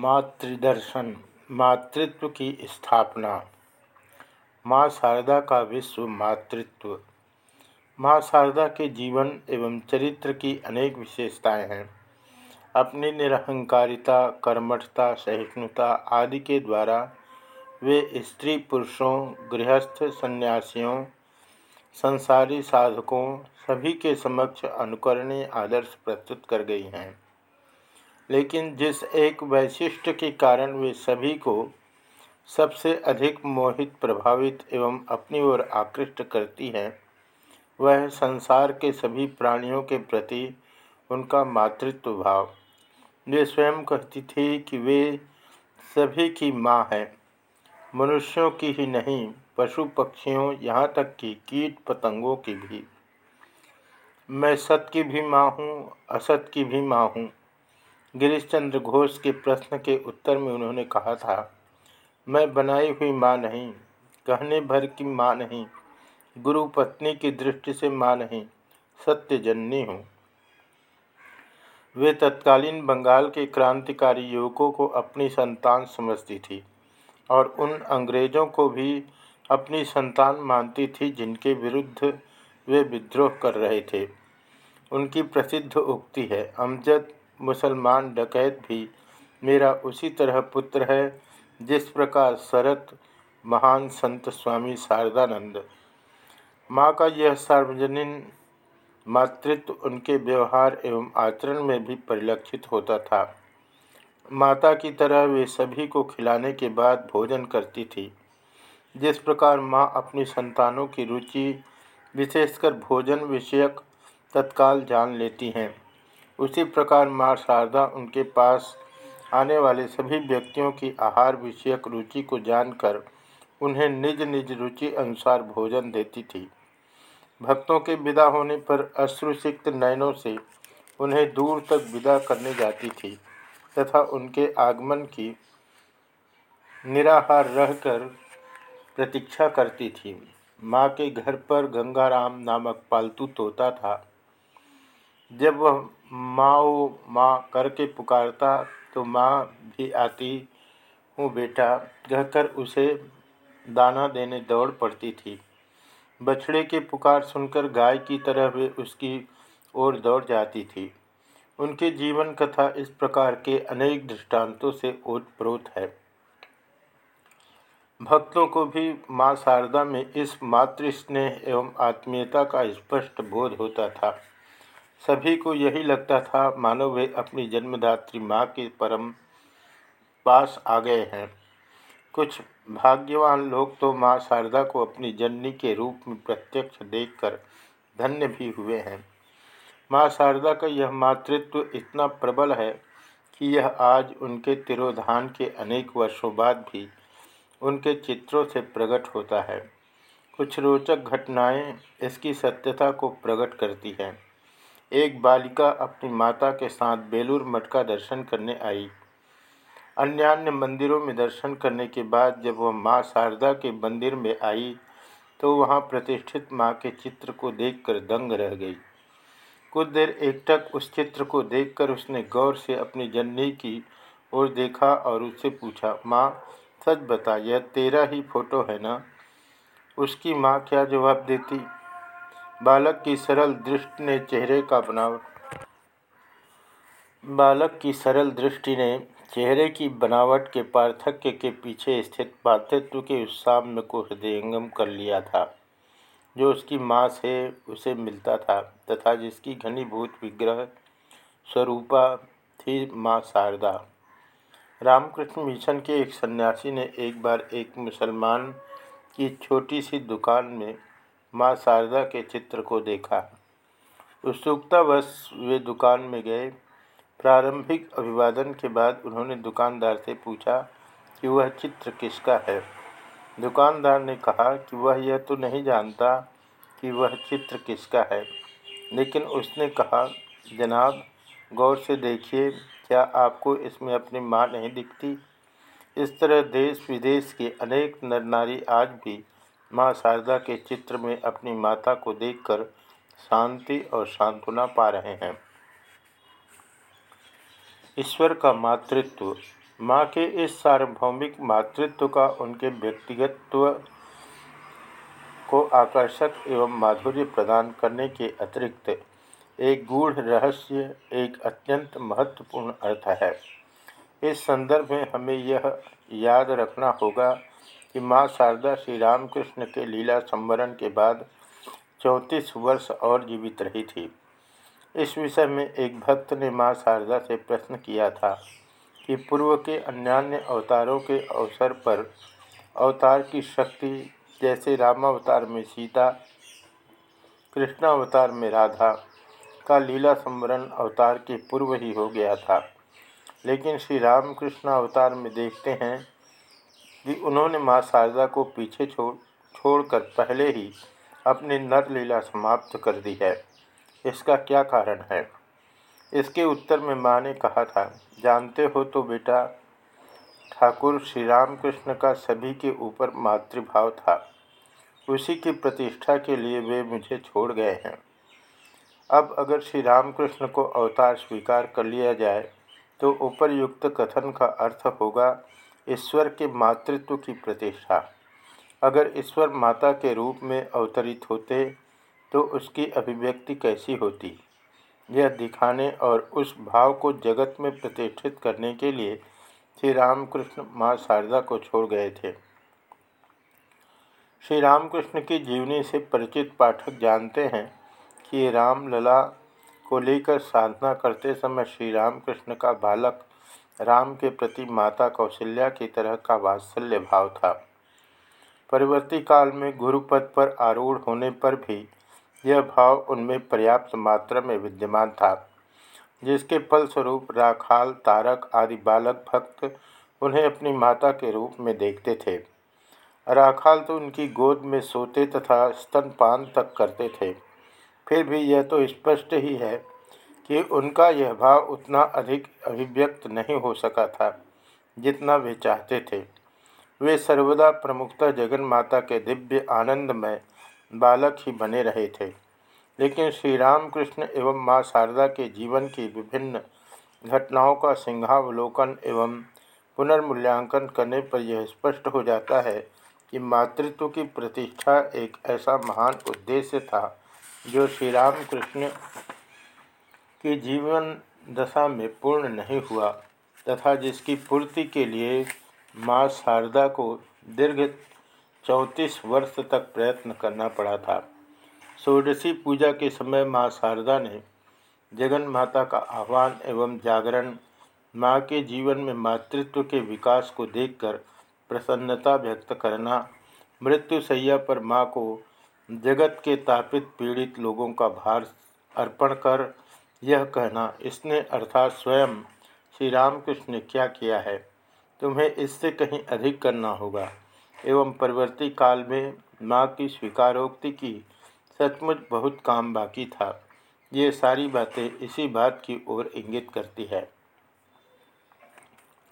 मातृदर्शन, मातृत्व की स्थापना। माँ शारदा का विश्व मातृत्व। माँ शारदा के जीवन एवं चरित्र की अनेक विशेषताएँ हैं। अपनी निरहंकारिता, कर्मठता, सहिष्णुता आदि के द्वारा वे स्त्री पुरुषों, गृहस्थ सन्यासियों, संसारी साधकों सभी के समक्ष अनुकरणीय आदर्श प्रस्तुत कर गई हैं। लेकिन जिस एक वैशिष्ट के कारण वे सभी को सबसे अधिक मोहित, प्रभावित एवं अपनी ओर आकृष्ट करती है, वह संसार के सभी प्राणियों के प्रति उनका मातृत्व भाव। वे स्वयं कहती थी कि वे सभी की माँ है, मनुष्यों की ही नहीं, पशु पक्षियों यहाँ तक कि कीट पतंगों की भी। मैं सत की भी माँ हूँ, असत की भी माँ हूँ। गिरीश चंद्र घोष के प्रश्न के उत्तर में उन्होंने कहा था, मैं बनाई हुई माँ नहीं, कहने भर की माँ नहीं, गुरु पत्नी की दृष्टि से माँ नहीं, सत्य जननी हूँ। वे तत्कालीन बंगाल के क्रांतिकारी युवकों को अपनी संतान समझती थी और उन अंग्रेज़ों को भी अपनी संतान मानती थी जिनके विरुद्ध वे विद्रोह कर रहे थे। उनकी प्रसिद्ध उक्ति है, अमजद मुसलमान डकैत भी मेरा उसी तरह पुत्र है, जिस प्रकार शरत महान संत स्वामी शारदानंद। माँ का यह सार्वजनिक मातृत्व उनके व्यवहार एवं आचरण में भी परिलक्षित होता था। माता की तरह वे सभी को खिलाने के बाद भोजन करती थी। जिस प्रकार माँ अपनी संतानों की रुचि विशेषकर भोजन विषयक तत्काल जान लेती हैं। उसी प्रकार माँ शारदा उनके पास आने वाले सभी व्यक्तियों की आहार विषयक रुचि को जानकर उन्हें निज निज रुचि अनुसार भोजन देती थी। भक्तों के विदा होने पर अश्रुसिक्त नयनों से उन्हें दूर तक विदा करने जाती थी तथा उनके आगमन की निराहार रहकर प्रतीक्षा करती थी। माँ के घर पर गंगाराम नामक पालतू तोता था। जब वह माओ माँ करके पुकारता तो माँ भी आती। हूँ बेटा, कहकर उसे दाना देने दौड़ पड़ती थी। बछड़े की पुकार सुनकर गाय की तरह वे उसकी ओर दौड़ जाती थी। उनकी जीवन कथा इस प्रकार के अनेक दृष्टांतों से ओतप्रोत है। भक्तों को भी माँ शारदा में इस मातृ स्नेह एवं आत्मीयता का स्पष्ट बोध होता था। सभी को यही लगता था, मानो वे अपनी जन्मदात्री माँ के परम पास आ गए हैं। कुछ भाग्यवान लोग तो माँ शारदा को अपनी जननी के रूप में प्रत्यक्ष देखकर धन्य भी हुए हैं। माँ शारदा का यह मातृत्व इतना प्रबल है कि यह आज उनके तिरोधान के अनेक वर्षों बाद भी उनके चित्रों से प्रकट होता है। कुछ रोचक घटनाएँ इसकी सत्यता को प्रकट करती हैं। एक बालिका अपनी माता के साथ बेलूर मठ का दर्शन करने आई। अन्य अन्य मंदिरों में दर्शन करने के बाद जब वह माँ शारदा के मंदिर में आई तो वहाँ प्रतिष्ठित माँ के चित्र को देखकर दंग रह गई। कुछ देर एकटक उस चित्र को देखकर उसने गौर से अपनी जननी की ओर देखा और उससे पूछा, माँ, सच बता, यह तेरा ही फ़ोटो है ना? उसकी माँ क्या जवाब देती? बालक की सरल दृष्टि ने चेहरे का बनावट बालक की सरल दृष्टि ने चेहरे की बनावट के पार्थक्य के पीछे स्थित पार्थत्व के उस साम्य को हृदयंगम कर लिया था, जो उसकी माँ से उसे मिलता था तथा जिसकी घनीभूत विग्रह स्वरूपा थी माँ शारदा। रामकृष्ण मिशन के एक सन्यासी ने एक बार एक मुसलमान की छोटी सी दुकान में माँ शारदा के चित्र को देखा। उत्सुकतावश वे दुकान में गए। प्रारंभिक अभिवादन के बाद उन्होंने दुकानदार से पूछा कि वह चित्र किसका है? दुकानदार ने कहा कि वह यह तो नहीं जानता कि वह चित्र किसका है, लेकिन उसने कहा, जनाब, गौर से देखिए, क्या आपको इसमें अपनी माँ नहीं दिखती? इस तरह देश विदेश के अनेक नर नारी आज भी माँ शारदा के चित्र में अपनी माता को देखकर शांति और सांत्वना पा रहे हैं। ईश्वर का मातृत्व, माँ के इस सार्वभौमिक मातृत्व का उनके व्यक्तिगत्व को आकर्षक एवं माधुर्य प्रदान करने के अतिरिक्त एक गूढ़ रहस्य, एक अत्यंत महत्वपूर्ण अर्थ है। इस संदर्भ में हमें यह याद रखना होगा कि माँ शारदा श्री रामकृष्ण के लीला संवरण के बाद चौंतीस वर्ष और जीवित रही थी। इस विषय में एक भक्त ने माँ शारदा से प्रश्न किया था कि पूर्व के अन्यान्य अवतारों के अवसर पर अवतार की शक्ति जैसे रामावतार में सीता, कृष्णावतार में राधा का लीला संवरण अवतार के पूर्व ही हो गया था। लेकिन श्री रामकृष्ण अवतार में देखते हैं कि उन्होंने माँ शारदा को पीछे छोड़, छोड़कर पहले ही अपनी नर लीला समाप्त कर दी है। इसका क्या कारण है? इसके उत्तर में माँ ने कहा था, जानते हो तो बेटा, ठाकुर श्री रामकृष्ण का सभी के ऊपर मातृभाव था। उसी की प्रतिष्ठा के लिए वे मुझे छोड़ गए हैं। अब अगर श्री रामकृष्ण को अवतार स्वीकार कर लिया जाए तो उपरयुक्त कथन का अर्थ होगा ईश्वर के मातृत्व की प्रतिष्ठा। अगर ईश्वर माता के रूप में अवतरित होते तो उसकी अभिव्यक्ति कैसी होती? यह दिखाने और उस भाव को जगत में प्रतिष्ठित करने के लिए श्री रामकृष्ण माँ शारदा को छोड़ गए थे। श्री रामकृष्ण की जीवनी से परिचित पाठक जानते हैं कि रामलला को लेकर साधना करते समय श्री रामकृष्ण का बालक राम के प्रति माता कौशल्या की तरह का वात्सल्य भाव था। परिवर्ती काल में गुरुपद पर आरूढ़ होने पर भी यह भाव उनमें पर्याप्त मात्रा में विद्यमान था, जिसके फलस्वरूप राखाल, तारक आदि बालक भक्त उन्हें अपनी माता के रूप में देखते थे। राखाल तो उनकी गोद में सोते तथा स्तनपान तक करते थे। फिर भी यह तो स्पष्ट ही है कि उनका यह भाव उतना अधिक अभिव्यक्त नहीं हो सका था, जितना वे चाहते थे। वे सर्वदा प्रमुखता जगन माता के दिव्य आनंदमय बालक ही बने रहे थे। लेकिन श्री रामकृष्ण एवं माँ शारदा के जीवन की विभिन्न घटनाओं का सिंहावलोकन एवं पुनर्मूल्यांकन करने पर यह स्पष्ट हो जाता है कि मातृत्व की प्रतिष्ठा एक ऐसा महान उद्देश्य था, जो श्री रामकृष्ण की जीवन दशा में पूर्ण नहीं हुआ तथा जिसकी पूर्ति के लिए माँ शारदा को दीर्घ चौंतीस वर्ष तक प्रयत्न करना पड़ा था। षोडशी पूजा के समय माँ शारदा ने जगन माता का आह्वान एवं जागरण माँ के जीवन में मातृत्व के विकास को देखकर प्रसन्नता व्यक्त करना, मृत्यु सैया पर माँ को जगत के तापित पीड़ित लोगों का भार अर्पण कर यह कहना, इसने अर्थात स्वयं श्री रामकृष्ण ने क्या किया है? तुम्हें इससे कहीं अधिक करना होगा। एवं परवर्ती काल में माँ की स्वीकारोक्ति की सचमुच बहुत काम बाकी था। ये सारी बातें इसी बात की ओर इंगित करती है।